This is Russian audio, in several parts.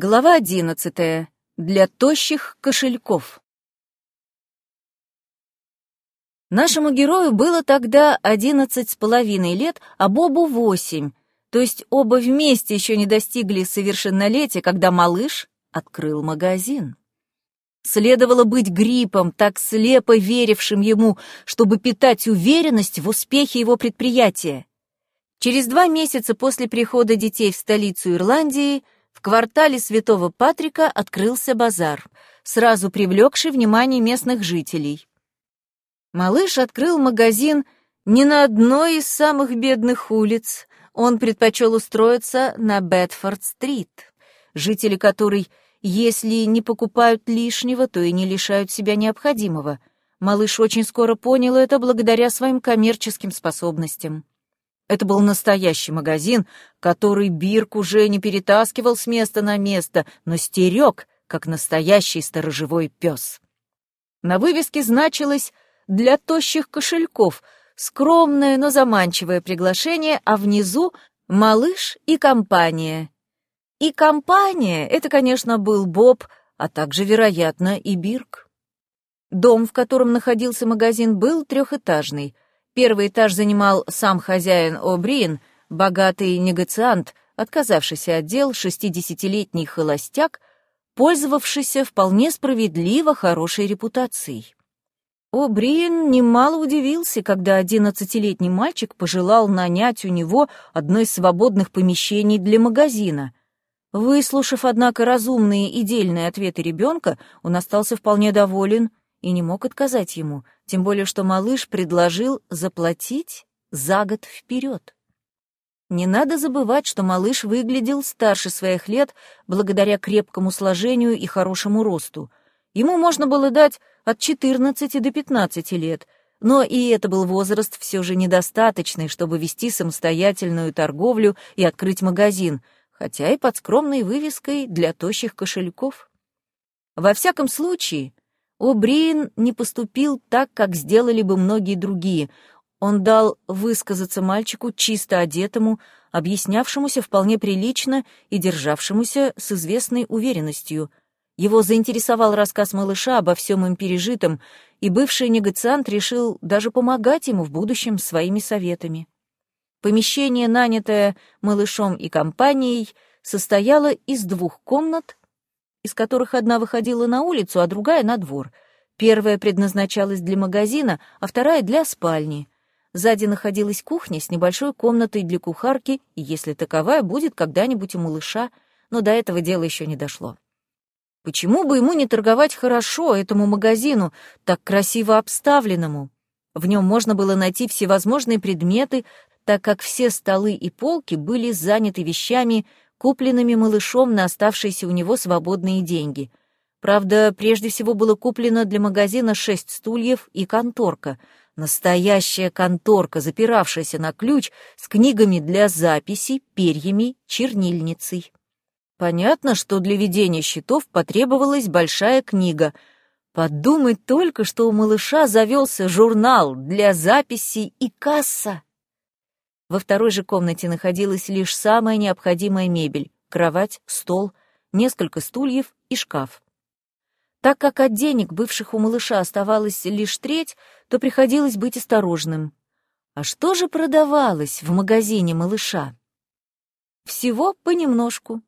Глава одиннадцатая. Для тощих кошельков. Нашему герою было тогда одиннадцать с половиной лет, а Бобу восемь, то есть оба вместе еще не достигли совершеннолетия, когда малыш открыл магазин. Следовало быть гриппом, так слепо верившим ему, чтобы питать уверенность в успехе его предприятия. Через два месяца после прихода детей в столицу Ирландии в квартале Святого Патрика открылся базар, сразу привлекший внимание местных жителей. Малыш открыл магазин не на одной из самых бедных улиц, он предпочел устроиться на Бетфорд-стрит, жители которой, если не покупают лишнего, то и не лишают себя необходимого. Малыш очень скоро понял это благодаря своим коммерческим способностям. Это был настоящий магазин, который Бирк уже не перетаскивал с места на место, но стерег, как настоящий сторожевой пес. На вывеске значилось «для тощих кошельков», скромное, но заманчивое приглашение, а внизу «малыш и компания». И компания — это, конечно, был Боб, а также, вероятно, и Бирк. Дом, в котором находился магазин, был трехэтажный — Первый этаж занимал сам хозяин О'Бриен, богатый негациант, отказавшийся от дел, шестидесятилетний холостяк, пользовавшийся вполне справедливо хорошей репутацией. О'Бриен немало удивился, когда одиннадцатилетний мальчик пожелал нанять у него одно из свободных помещений для магазина. Выслушав, однако, разумные и дельные ответы ребенка, он остался вполне доволен и не мог отказать ему, тем более что малыш предложил заплатить за год вперед. Не надо забывать, что малыш выглядел старше своих лет благодаря крепкому сложению и хорошему росту. Ему можно было дать от 14 до 15 лет, но и это был возраст все же недостаточный, чтобы вести самостоятельную торговлю и открыть магазин, хотя и под скромной вывеской для тощих кошельков. Во всяком случае, О'Бриен не поступил так, как сделали бы многие другие. Он дал высказаться мальчику, чисто одетому, объяснявшемуся вполне прилично и державшемуся с известной уверенностью. Его заинтересовал рассказ малыша обо всем им пережитом, и бывший негациант решил даже помогать ему в будущем своими советами. Помещение, нанятое малышом и компанией, состояло из двух комнат из которых одна выходила на улицу, а другая — на двор. Первая предназначалась для магазина, а вторая — для спальни. Сзади находилась кухня с небольшой комнатой для кухарки, и если таковая будет когда-нибудь у малыша, но до этого дела еще не дошло. Почему бы ему не торговать хорошо этому магазину, так красиво обставленному? В нем можно было найти всевозможные предметы, так как все столы и полки были заняты вещами, купленными малышом на оставшиеся у него свободные деньги. Правда, прежде всего было куплено для магазина шесть стульев и конторка. Настоящая конторка, запиравшаяся на ключ, с книгами для записи, перьями, чернильницей. Понятно, что для ведения счетов потребовалась большая книга. Подумать только, что у малыша завелся журнал для записи и касса. Во второй же комнате находилась лишь самая необходимая мебель — кровать, стол, несколько стульев и шкаф. Так как от денег бывших у малыша оставалась лишь треть, то приходилось быть осторожным. А что же продавалось в магазине малыша? Всего понемножку.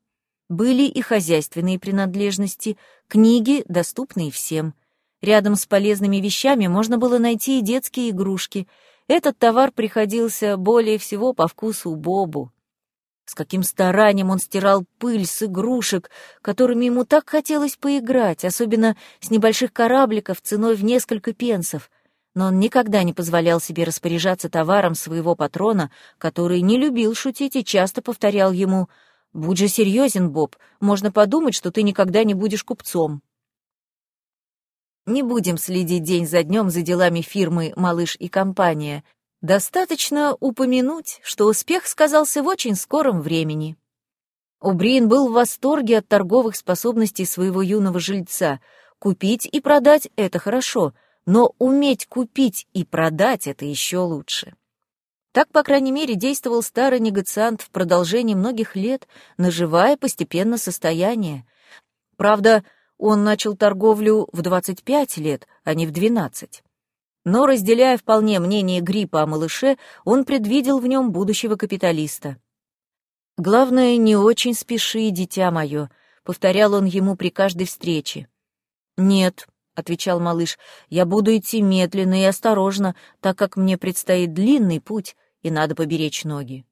Были и хозяйственные принадлежности, книги, доступные всем. Рядом с полезными вещами можно было найти и детские игрушки — этот товар приходился более всего по вкусу Бобу. С каким старанием он стирал пыль с игрушек, которыми ему так хотелось поиграть, особенно с небольших корабликов ценой в несколько пенсов. Но он никогда не позволял себе распоряжаться товаром своего патрона, который не любил шутить и часто повторял ему «Будь же серьезен, Боб, можно подумать, что ты никогда не будешь купцом». Не будем следить день за днем за делами фирмы «Малыш и компания». Достаточно упомянуть, что успех сказался в очень скором времени. Убрин был в восторге от торговых способностей своего юного жильца. Купить и продать — это хорошо, но уметь купить и продать — это еще лучше. Так, по крайней мере, действовал старый негациант в продолжении многих лет, наживая постепенно состояние. Правда, он начал торговлю в 25 лет, а не в 12. Но, разделяя вполне мнение Гриппа о малыше, он предвидел в нем будущего капиталиста. «Главное, не очень спеши, дитя мое», — повторял он ему при каждой встрече. «Нет», — отвечал малыш, — «я буду идти медленно и осторожно, так как мне предстоит длинный путь, и надо поберечь ноги».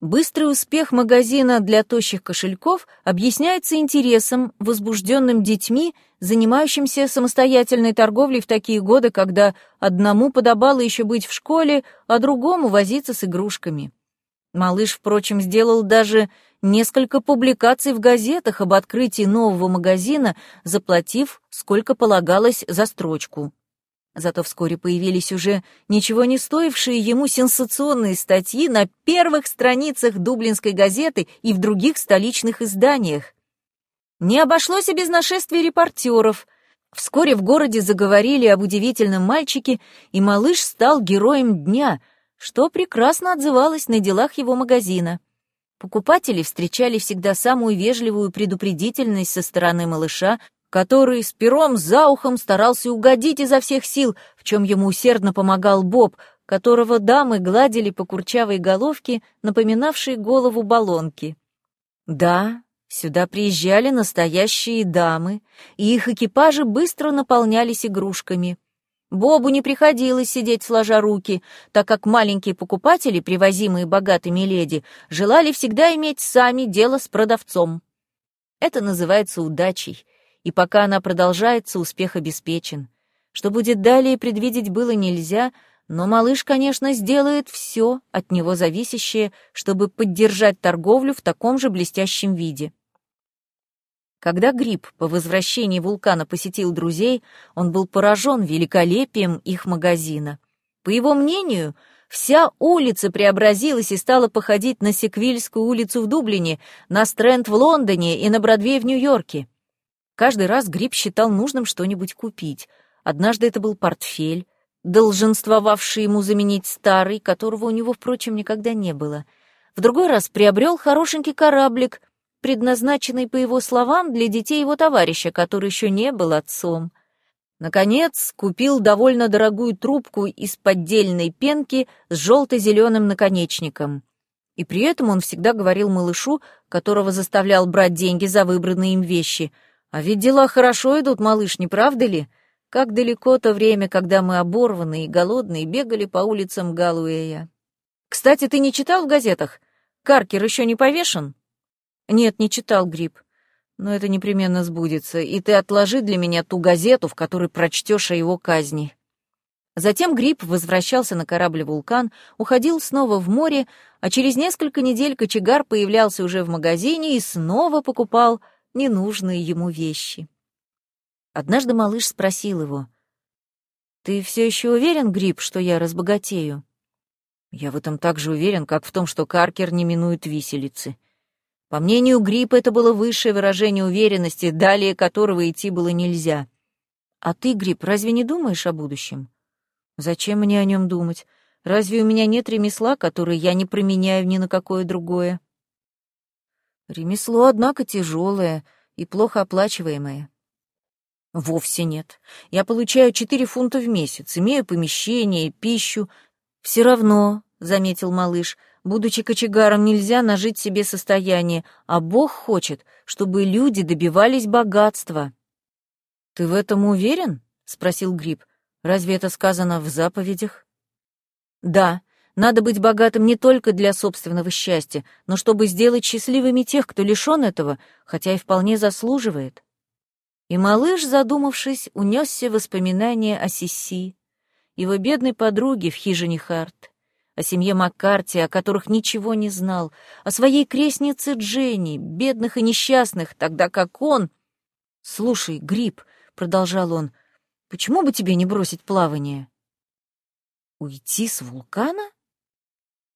Быстрый успех магазина для тощих кошельков объясняется интересом, возбужденным детьми, занимающимся самостоятельной торговлей в такие годы, когда одному подобало еще быть в школе, а другому возиться с игрушками. Малыш, впрочем, сделал даже несколько публикаций в газетах об открытии нового магазина, заплатив, сколько полагалось за строчку. Зато вскоре появились уже ничего не стоившие ему сенсационные статьи на первых страницах Дублинской газеты и в других столичных изданиях. Не обошлось и без нашествия репортеров. Вскоре в городе заговорили об удивительном мальчике, и малыш стал героем дня, что прекрасно отзывалось на делах его магазина. Покупатели встречали всегда самую вежливую предупредительность со стороны малыша, который с пером за ухом старался угодить изо всех сил, в чем ему усердно помогал Боб, которого дамы гладили по курчавой головке, напоминавшей голову баллонки. Да, сюда приезжали настоящие дамы, и их экипажи быстро наполнялись игрушками. Бобу не приходилось сидеть сложа руки, так как маленькие покупатели, привозимые богатыми леди, желали всегда иметь сами дело с продавцом. Это называется удачей, и пока она продолжается, успех обеспечен. Что будет далее, предвидеть было нельзя, но малыш, конечно, сделает все от него зависящее, чтобы поддержать торговлю в таком же блестящем виде. Когда Гриб по возвращении вулкана посетил друзей, он был поражен великолепием их магазина. По его мнению, вся улица преобразилась и стала походить на Секвильскую улицу в Дублине, на Стрэнд в Лондоне и на Бродвей в Нью-Йорке. Каждый раз Гриб считал нужным что-нибудь купить. Однажды это был портфель, долженствовавший ему заменить старый, которого у него, впрочем, никогда не было. В другой раз приобрел хорошенький кораблик, предназначенный, по его словам, для детей его товарища, который еще не был отцом. Наконец, купил довольно дорогую трубку из поддельной пенки с желто-зеленым наконечником. И при этом он всегда говорил малышу, которого заставлял брать деньги за выбранные им вещи — а ведь дела хорошо идут, малыш, не правда ли? Как далеко то время, когда мы оборванные и голодные бегали по улицам Галуэя. Кстати, ты не читал в газетах? Каркер еще не повешен? Нет, не читал, Гриб. Но это непременно сбудется, и ты отложи для меня ту газету, в которой прочтешь о его казни. Затем Гриб возвращался на корабль «Вулкан», уходил снова в море, а через несколько недель кочегар появлялся уже в магазине и снова покупал ненужные ему вещи. Однажды малыш спросил его, «Ты все еще уверен, Гриб, что я разбогатею?» «Я в этом так же уверен, как в том, что Каркер не минует виселицы». По мнению Гриппа, это было высшее выражение уверенности, далее которого идти было нельзя. «А ты, Грипп, разве не думаешь о будущем?» «Зачем мне о нем думать? Разве у меня нет ремесла, которое я не применяю ни на какое другое?» Ремесло, однако, тяжелое и плохо оплачиваемое. Вовсе нет. Я получаю четыре фунта в месяц, имею помещение, пищу. Все равно, — заметил малыш, — будучи кочегаром, нельзя нажить себе состояние, а Бог хочет, чтобы люди добивались богатства. — Ты в этом уверен? — спросил Гриб. — Разве это сказано в заповедях? — Да, надо быть богатым не только для собственного счастья, но чтобы сделать счастливыми тех, кто лишён этого, хотя и вполне заслуживает. И малыш, задумавшись, унесся воспоминания о Сиси, его бедной подруге в хижине Харт, о семье Маккарти, о которых ничего не знал, о своей крестнице Дженни, бедных и несчастных, тогда как он... «Слушай, Гриб», — продолжал он, — «почему бы тебе не бросить плавание?» «Уйти с вулкана?»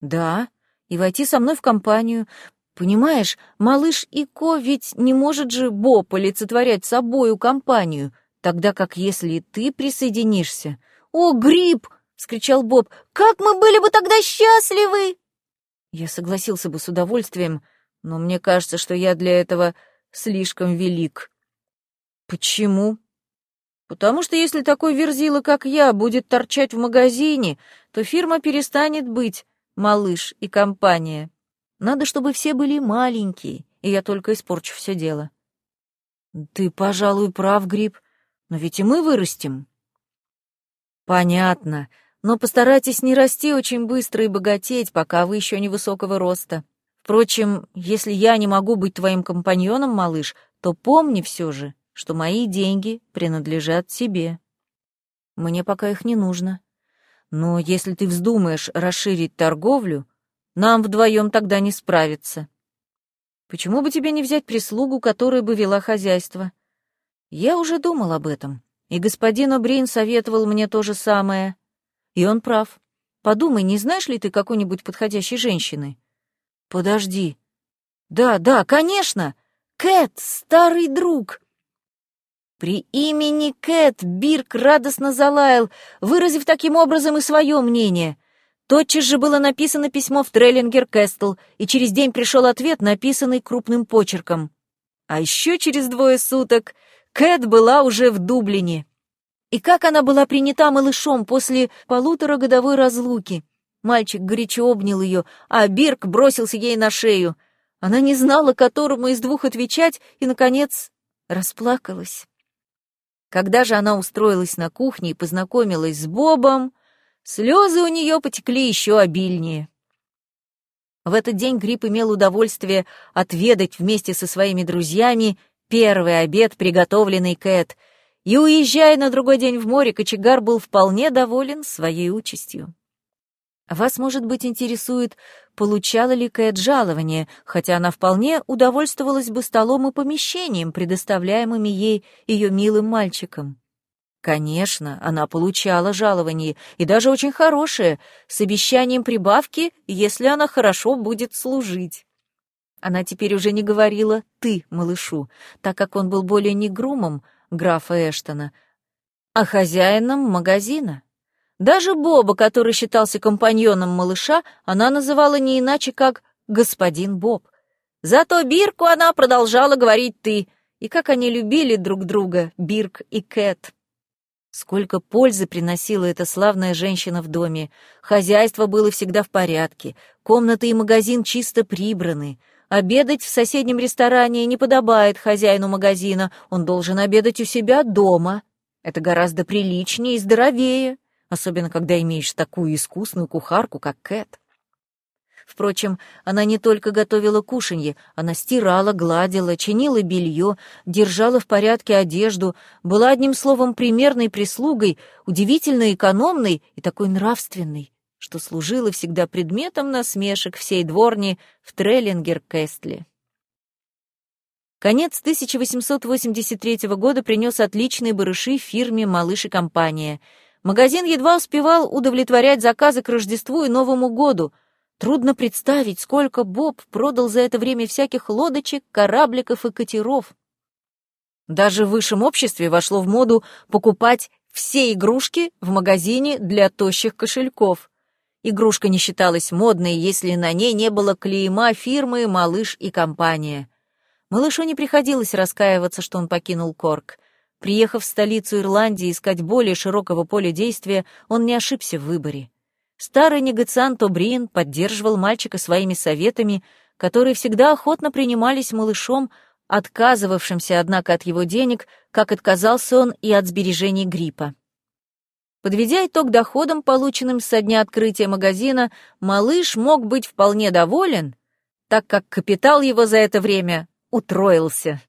Да, и войти со мной в компанию. Понимаешь, малыш Ико ведь не может же Боб олицетворять собою компанию, тогда как если ты присоединишься... «О, гриб!» — вскричал Боб. «Как мы были бы тогда счастливы!» Я согласился бы с удовольствием, но мне кажется, что я для этого слишком велик. Почему? Потому что если такой верзила, как я, будет торчать в магазине, то фирма перестанет быть малыш и компания. Надо, чтобы все были маленькие, и я только испорчу все дело. Ты, пожалуй, прав, Гриб, но ведь и мы вырастем. Понятно, но постарайтесь не расти очень быстро и богатеть, пока вы еще невысокого роста. Впрочем, если я не могу быть твоим компаньоном, малыш, то помни все же, что мои деньги принадлежат тебе. Мне пока их не нужно. Но если ты вздумаешь расширить торговлю, нам вдвоем тогда не справиться. Почему бы тебе не взять прислугу, которая бы вела хозяйство? Я уже думал об этом, и господин О'Брин советовал мне то же самое. И он прав. Подумай, не знаешь ли ты какой-нибудь подходящей женщины? Подожди. Да, да, конечно! Кэт, старый друг! При имени Кэт Бирк радостно залаял, выразив таким образом и свое мнение. Тотчас же было написано письмо в Треллингер Кэстл, и через день пришел ответ, написанный крупным почерком. А еще через двое суток Кэт была уже в Дублине. И как она была принята малышом после полуторагодовой разлуки. Мальчик горячо обнял ее, а Бирк бросился ей на шею. Она не знала, которому из двух отвечать, и, наконец, расплакалась. Когда же она устроилась на кухне и познакомилась с Бобом, слезы у нее потекли еще обильнее. В этот день Гриб имел удовольствие отведать вместе со своими друзьями первый обед, приготовленный Кэт, и, уезжая на другой день в море, кочегар был вполне доволен своей участью. Вас, может быть, интересует, получала ли Кэт жалование, хотя она вполне удовольствовалась бы столом и помещением, предоставляемыми ей ее милым мальчиком. Конечно, она получала жалование, и даже очень хорошее, с обещанием прибавки, если она хорошо будет служить. Она теперь уже не говорила «ты» малышу, так как он был более не грумом графа Эштона, а хозяином магазина. Даже Боба, который считался компаньоном малыша, она называла не иначе, как «господин Боб». Зато Бирку она продолжала говорить «ты», и как они любили друг друга, Бирк и Кэт. Сколько пользы приносила эта славная женщина в доме. Хозяйство было всегда в порядке, комнаты и магазин чисто прибраны. Обедать в соседнем ресторане не подобает хозяину магазина, он должен обедать у себя дома. Это гораздо приличнее и здоровее особенно когда имеешь такую искусную кухарку, как Кэт. Впрочем, она не только готовила кушанье, она стирала, гладила, чинила белье, держала в порядке одежду, была одним словом примерной прислугой, удивительно экономной и такой нравственной, что служила всегда предметом насмешек всей дворни в Треллингер-Кестле. Конец 1883 года принес отличные барыши фирме «Малыш и компания», Магазин едва успевал удовлетворять заказы к Рождеству и Новому году. Трудно представить, сколько Боб продал за это время всяких лодочек, корабликов и катеров. Даже в высшем обществе вошло в моду покупать все игрушки в магазине для тощих кошельков. Игрушка не считалась модной, если на ней не было клейма фирмы «Малыш и компания». Малышу не приходилось раскаиваться, что он покинул Корк. Приехав в столицу Ирландии искать более широкого поля действия, он не ошибся в выборе. Старый негациант О'Бриен поддерживал мальчика своими советами, которые всегда охотно принимались малышом, отказывавшимся, однако, от его денег, как отказался он и от сбережений гриппа. Подведя итог доходам, полученным со дня открытия магазина, малыш мог быть вполне доволен, так как капитал его за это время утроился.